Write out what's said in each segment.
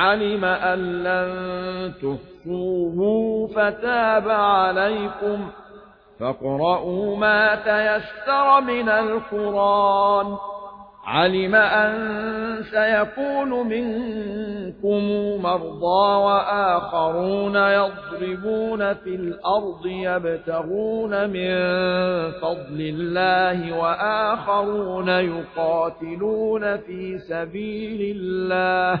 علم أن لن تحصوه فتاب عليكم فاقرؤوا ما تيسر من القرآن. علم أن سيكون منكم مرضى وآخرون يضربون في الأرض يبتغون من فضل الله وآخرون يقاتلون في سبيل الله.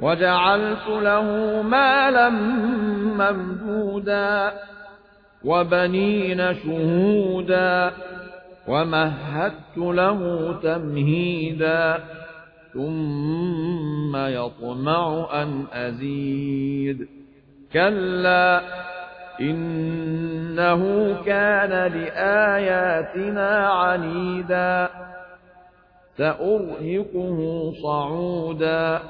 وجعلت له مالا ممدودا وبنين شهودا ومهدت له تمهيدا ثم يطمع أن أزيد. كلا إنه كان لآياتنا عنيدا. سأرهقه صعودا.